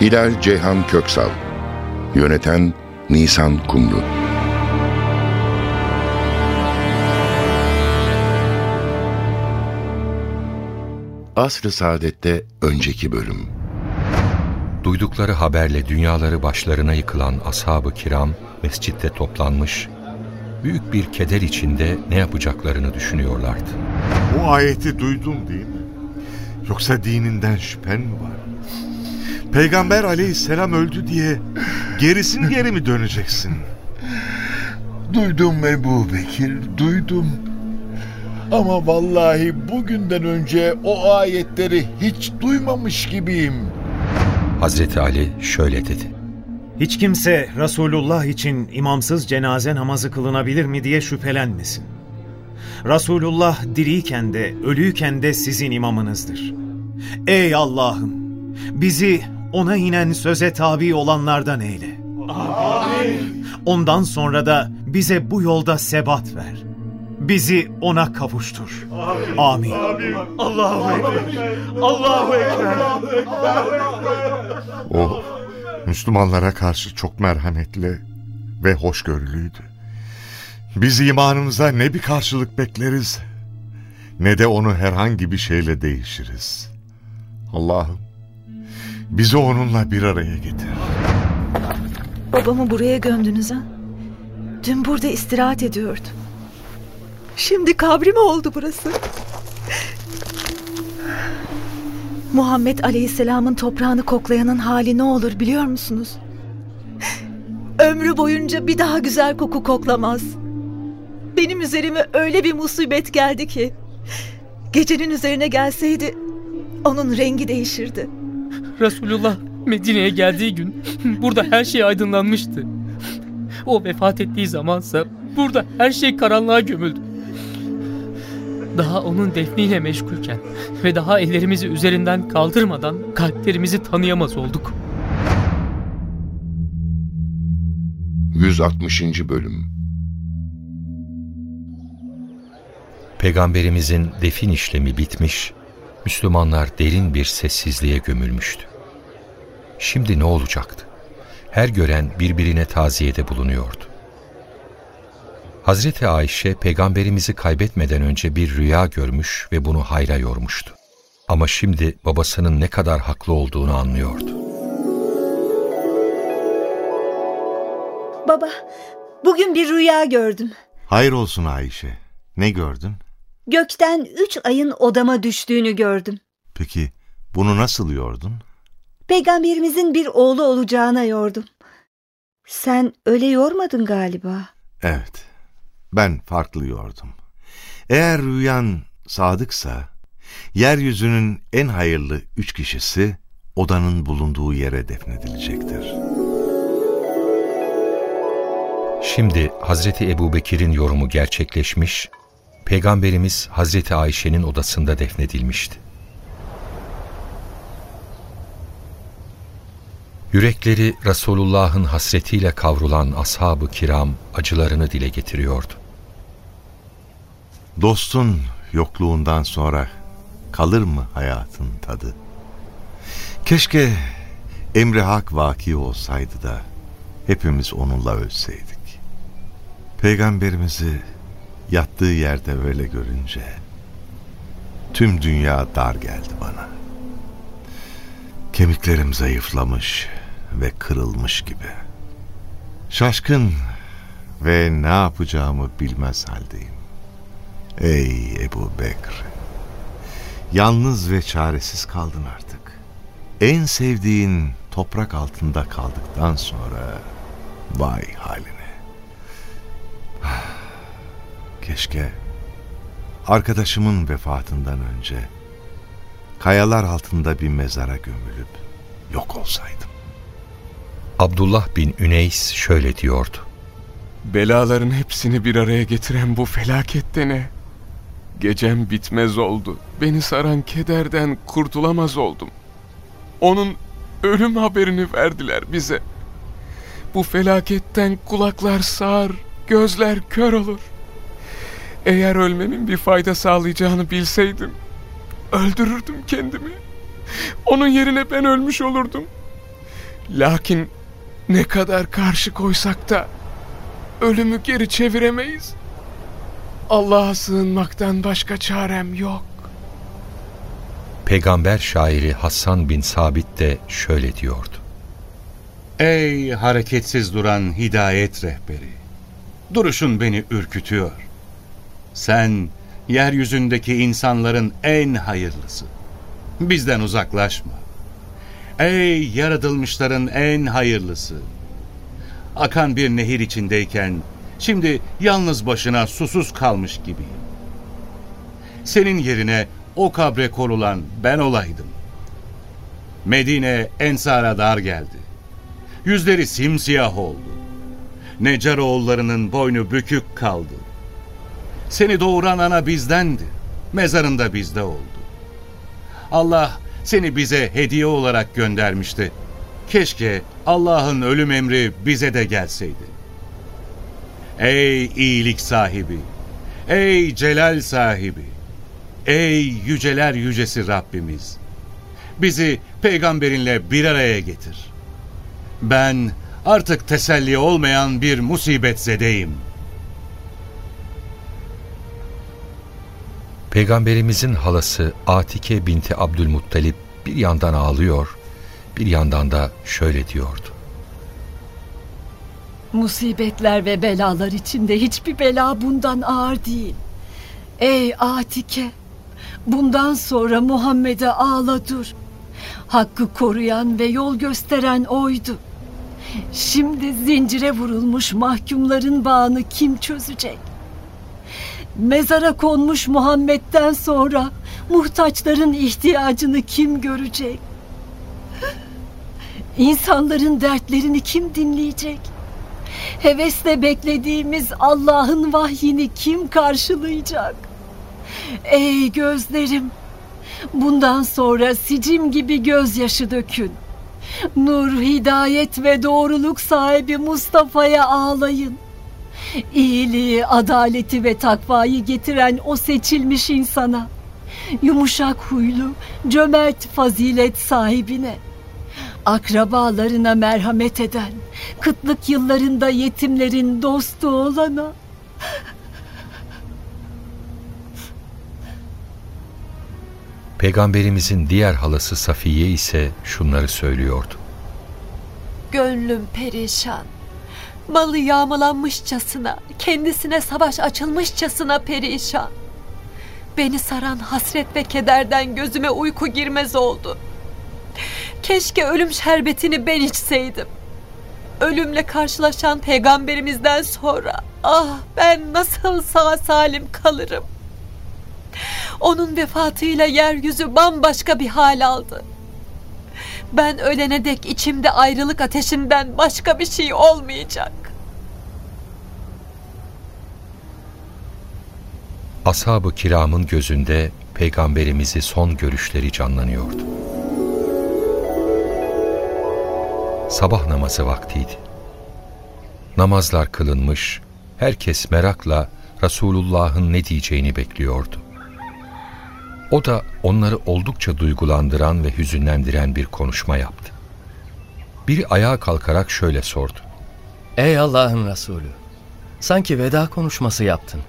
Hilal Ceyhan Köksal Yöneten Nisan Kumru Asr-ı Saadet'te önceki bölüm Duydukları haberle dünyaları başlarına yıkılan ashab-ı kiram mescitte toplanmış, büyük bir keder içinde ne yapacaklarını düşünüyorlardı. Bu ayeti duydun değil mi? Yoksa dininden şüphen mi var? Peygamber aleyhisselam öldü diye gerisin geri mi döneceksin? Duydum Ebu Bekir, duydum. Ama vallahi bugünden önce o ayetleri hiç duymamış gibiyim. Hazreti Ali şöyle dedi. Hiç kimse Resulullah için imamsız cenaze namazı kılınabilir mi diye şüphelenmesin. Resulullah diriyken de ölüyken de sizin imamınızdır. Ey Allah'ım! Bizi ona inen söze tabi olanlardan eyle. Amin. Ondan sonra da bize bu yolda sebat ver. Bizi ona kavuştur. Amin. Amin. Allahu Ekber. Allahu Ekber. O Müslümanlara karşı çok merhametli ve hoşgörülüydü. Biz imanımıza ne bir karşılık bekleriz ne de onu herhangi bir şeyle değişiriz. Allah'ım bizi onunla bir araya getir. Babamı buraya gömdünüz ha? Dün burada istirahat ediyordu. Şimdi kabri mi oldu burası? Muhammed Aleyhisselam'ın toprağını koklayanın hali ne olur biliyor musunuz? Ömrü boyunca bir daha güzel koku koklamaz. Benim üzerime öyle bir musibet geldi ki... ...gecenin üzerine gelseydi onun rengi değişirdi. Resulullah Medine'ye geldiği gün burada her şey aydınlanmıştı. O vefat ettiği zamansa burada her şey karanlığa gömüldü. Daha onun defniyle meşgulken ve daha ellerimizi üzerinden kaldırmadan kalplerimizi tanıyamaz olduk. 160. Bölüm Peygamberimizin defin işlemi bitmiş, Müslümanlar derin bir sessizliğe gömülmüştü. Şimdi ne olacaktı? Her gören birbirine taziyede bulunuyordu. Hazreti Ayşe peygamberimizi kaybetmeden önce bir rüya görmüş ve bunu hayra yormuştu. Ama şimdi babasının ne kadar haklı olduğunu anlıyordu. Baba, bugün bir rüya gördüm. Hayır olsun Ayşe. Ne gördün? Gökten üç ayın odama düştüğünü gördüm. Peki bunu nasıl yordun? Peygamberimizin bir oğlu olacağına yordum. Sen öyle yormadın galiba. Evet, ben farklı yordum. Eğer rüyan sadıksa, yeryüzünün en hayırlı üç kişisi odanın bulunduğu yere defnedilecektir. Şimdi Hazreti Ebubekir'in yorumu gerçekleşmiş, Peygamberimiz Hazreti Ayşe'nin odasında defnedilmişti. Yürekleri Resulullah'ın hasretiyle kavrulan ashab-ı kiram acılarını dile getiriyordu. Dostun yokluğundan sonra kalır mı hayatın tadı? Keşke emri hak vaki olsaydı da hepimiz onunla ölseydik. Peygamberimizi yattığı yerde öyle görünce tüm dünya dar geldi bana. Kemiklerim zayıflamış ve kırılmış gibi. Şaşkın ve ne yapacağımı bilmez haldeyim. Ey Ebu Bekr! Yalnız ve çaresiz kaldın artık. En sevdiğin toprak altında kaldıktan sonra vay haline. Keşke arkadaşımın vefatından önce kayalar altında bir mezara gömülüp yok olsaydım. Abdullah bin Üneys şöyle diyordu. Belaların hepsini bir araya getiren bu felakette ne? Gecem bitmez oldu. Beni saran kederden kurtulamaz oldum. Onun ölüm haberini verdiler bize. Bu felaketten kulaklar sağır, gözler kör olur. Eğer ölmemin bir fayda sağlayacağını bilseydim, öldürürdüm kendimi. Onun yerine ben ölmüş olurdum. Lakin ne kadar karşı koysak da ölümü geri çeviremeyiz. Allah'a sığınmaktan başka çarem yok. Peygamber şairi Hassan bin Sabit de şöyle diyordu. Ey hareketsiz duran hidayet rehberi! Duruşun beni ürkütüyor. Sen yeryüzündeki insanların en hayırlısı. Bizden uzaklaşma. Ey yaratılmışların en hayırlısı! Akan bir nehir içindeyken şimdi yalnız başına susuz kalmış gibiyim. Senin yerine o kabre korulan ben olaydım. Medine Ensar'a dar geldi. Yüzleri simsiyah oldu. Necar oğullarının boynu bükük kaldı. Seni doğuran ana bizdendi. Mezarında bizde oldu. Allah seni bize hediye olarak göndermişti. Keşke Allah'ın ölüm emri bize de gelseydi. Ey iyilik sahibi! Ey celal sahibi! Ey yüceler yücesi Rabbimiz! Bizi peygamberinle bir araya getir. Ben artık teselli olmayan bir musibet zedeyim. Peygamberimizin halası Atike binti Abdülmuttalip bir yandan ağlıyor, bir yandan da şöyle diyordu. Musibetler ve belalar içinde hiçbir bela bundan ağır değil. Ey Atike! Bundan sonra Muhammed'e ağla dur. Hakkı koruyan ve yol gösteren oydu. Şimdi zincire vurulmuş mahkumların bağını kim çözecek? Mezara konmuş Muhammed'den sonra muhtaçların ihtiyacını kim görecek? İnsanların dertlerini kim dinleyecek? Hevesle beklediğimiz Allah'ın vahyini kim karşılayacak? Ey gözlerim! Bundan sonra sicim gibi gözyaşı dökün. Nur, hidayet ve doğruluk sahibi Mustafa'ya ağlayın. İyiliği, adaleti ve takvayı getiren o seçilmiş insana, yumuşak huylu, cömert fazilet sahibine, akrabalarına merhamet eden, kıtlık yıllarında yetimlerin dostu olana, Peygamberimizin diğer halası Safiye ise şunları söylüyordu. Gönlüm perişan. Malı yağmalanmışçasına, kendisine savaş açılmışçasına perişan. Beni saran hasret ve kederden gözüme uyku girmez oldu. Keşke ölüm şerbetini ben içseydim. Ölümle karşılaşan peygamberimizden sonra ah ben nasıl sağ salim kalırım. Onun vefatıyla yeryüzü bambaşka bir hal aldı. Ben ölene dek içimde ayrılık ateşinden başka bir şey olmayacak. Ashab-ı kiramın gözünde peygamberimizi son görüşleri canlanıyordu. Sabah namazı vaktiydi. Namazlar kılınmış, herkes merakla Resulullah'ın ne diyeceğini bekliyordu. O da onları oldukça duygulandıran ve hüzünlendiren bir konuşma yaptı. Biri ayağa kalkarak şöyle sordu. Ey Allah'ın Resulü! Sanki veda konuşması yaptın.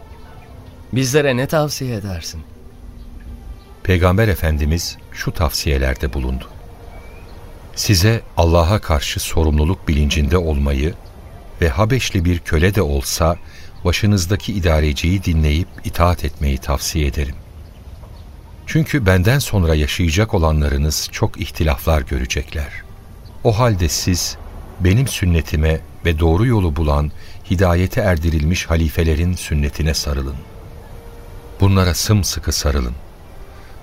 Bizlere ne tavsiye edersin? Peygamber Efendimiz şu tavsiyelerde bulundu. Size Allah'a karşı sorumluluk bilincinde olmayı ve Habeşli bir köle de olsa başınızdaki idareciyi dinleyip itaat etmeyi tavsiye ederim. Çünkü benden sonra yaşayacak olanlarınız çok ihtilaflar görecekler. O halde siz benim sünnetime ve doğru yolu bulan, hidayete erdirilmiş halifelerin sünnetine sarılın. Bunlara sımsıkı sarılın.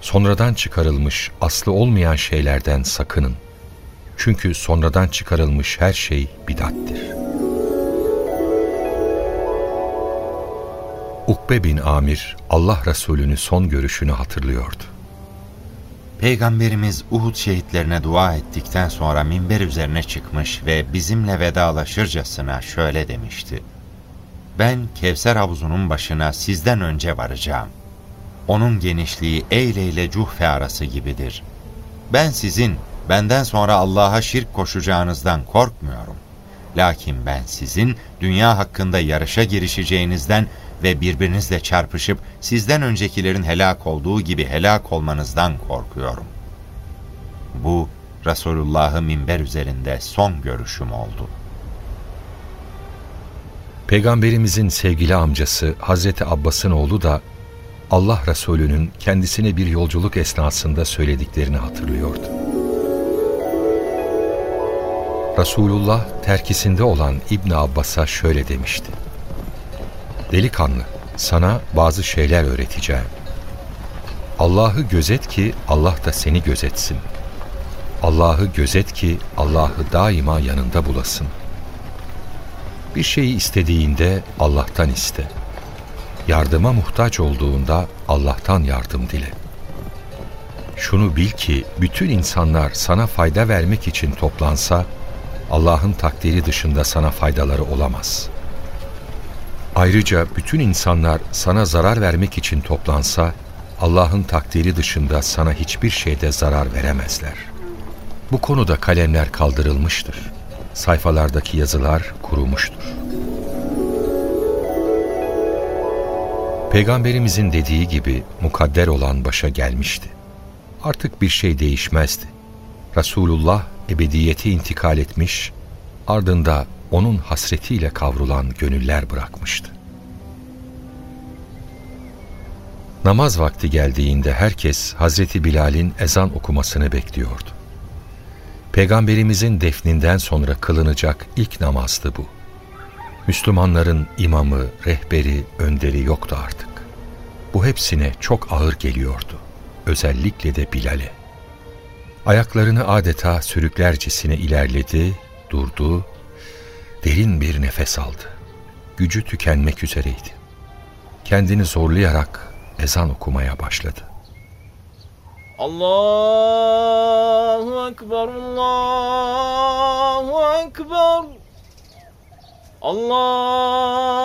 Sonradan çıkarılmış aslı olmayan şeylerden sakının. Çünkü sonradan çıkarılmış her şey bidattir. Ukbe bin Amir Allah Resulü'nü son görüşünü hatırlıyordu. Peygamberimiz Uhud şehitlerine dua ettikten sonra minber üzerine çıkmış ve bizimle vedalaşırcasına şöyle demişti. Ben Kevser havuzunun başına sizden önce varacağım. Onun genişliği Eyle ile Cuhfe arası gibidir. Ben sizin benden sonra Allah'a şirk koşacağınızdan korkmuyorum. Lakin ben sizin dünya hakkında yarışa girişeceğinizden ve birbirinizle çarpışıp sizden öncekilerin helak olduğu gibi helak olmanızdan korkuyorum. Bu Resulullah'ı minber üzerinde son görüşüm oldu. Peygamberimizin sevgili amcası Hazreti Abbas'ın oğlu da Allah Resulü'nün kendisine bir yolculuk esnasında söylediklerini hatırlıyordu. Resulullah terkisinde olan İbn Abbas'a şöyle demişti. Delikanlı, sana bazı şeyler öğreteceğim. Allah'ı gözet ki Allah da seni gözetsin. Allah'ı gözet ki Allah'ı daima yanında bulasın. Bir şeyi istediğinde Allah'tan iste. Yardıma muhtaç olduğunda Allah'tan yardım dile. Şunu bil ki bütün insanlar sana fayda vermek için toplansa, Allah'ın takdiri dışında sana faydaları olamaz. Ayrıca bütün insanlar sana zarar vermek için toplansa, Allah'ın takdiri dışında sana hiçbir şeyde zarar veremezler. Bu konuda kalemler kaldırılmıştır. Sayfalardaki yazılar kurumuştur. Peygamberimizin dediği gibi mukadder olan başa gelmişti. Artık bir şey değişmezdi. Resulullah ebediyeti intikal etmiş, ardında onun hasretiyle kavrulan gönüller bırakmıştı. Namaz vakti geldiğinde herkes Hazreti Bilal'in ezan okumasını bekliyordu. Peygamberimizin defninden sonra kılınacak ilk namazdı bu. Müslümanların imamı, rehberi, önderi yoktu artık. Bu hepsine çok ağır geliyordu. Özellikle de Bilal'e. Ayaklarını adeta sürüklercesine ilerledi, durdu, derin bir nefes aldı. Gücü tükenmek üzereydi. Kendini zorlayarak ezan okumaya başladı. Allahu Ekber, Allahu Ekber. Allahu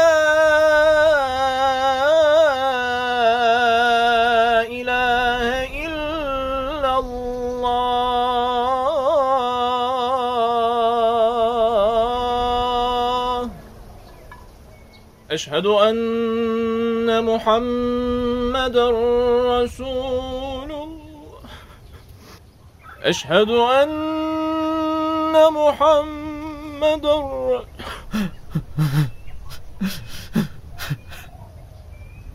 Eşhedü enne Muhammeden Resulullah. Eşhedü enne Muhammeden Re-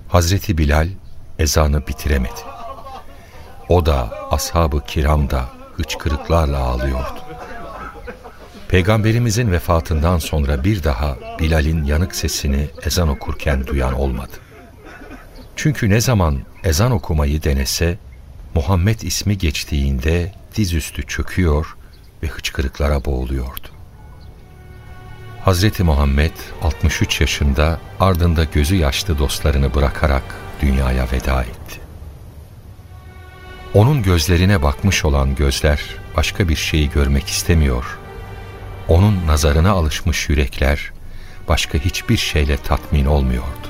Hazreti Bilal ezanı bitiremedi. O da ashab-ı kiram da hıçkırıklarla ağlıyordu. Peygamberimizin vefatından sonra bir daha Bilal'in yanık sesini ezan okurken duyan olmadı. Çünkü ne zaman ezan okumayı denese, Muhammed ismi geçtiğinde dizüstü çöküyor ve hıçkırıklara boğuluyordu. Hazreti Muhammed 63 yaşında ardında gözü yaşlı dostlarını bırakarak dünyaya veda etti. Onun gözlerine bakmış olan gözler başka bir şeyi görmek istemiyor. Onun nazarına alışmış yürekler başka hiçbir şeyle tatmin olmuyordu.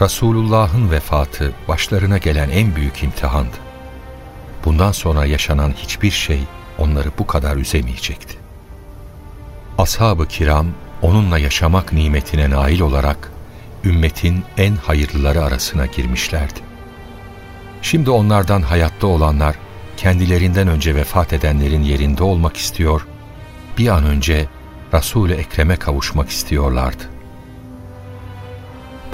Resulullah'ın vefatı başlarına gelen en büyük imtihandı. Bundan sonra yaşanan hiçbir şey onları bu kadar üzemeyecekti. Ashab-ı kiram onunla yaşamak nimetine nail olarak ümmetin en hayırlıları arasına girmişlerdi. Şimdi onlardan hayatta olanlar kendilerinden önce vefat edenlerin yerinde olmak istiyor, bir an önce Resul-i Ekrem'e kavuşmak istiyorlardı.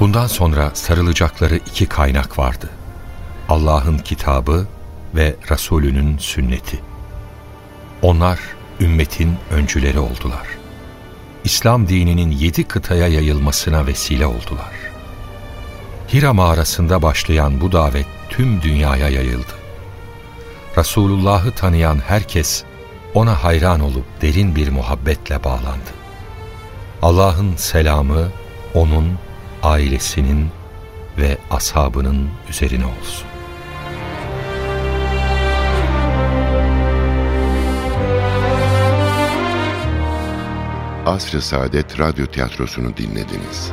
Bundan sonra sarılacakları iki kaynak vardı. Allah'ın kitabı ve Resulünün sünneti. Onlar ümmetin öncüleri oldular. İslam dininin yedi kıtaya yayılmasına vesile oldular. Hira mağarasında başlayan bu davet tüm dünyaya yayıldı. Resulullah'ı tanıyan herkes ona hayran olup derin bir muhabbetle bağlandı. Allah'ın selamı onun, ailesinin ve ashabının üzerine olsun. Asr-ı Saadet Radyo Tiyatrosu'nu dinlediniz.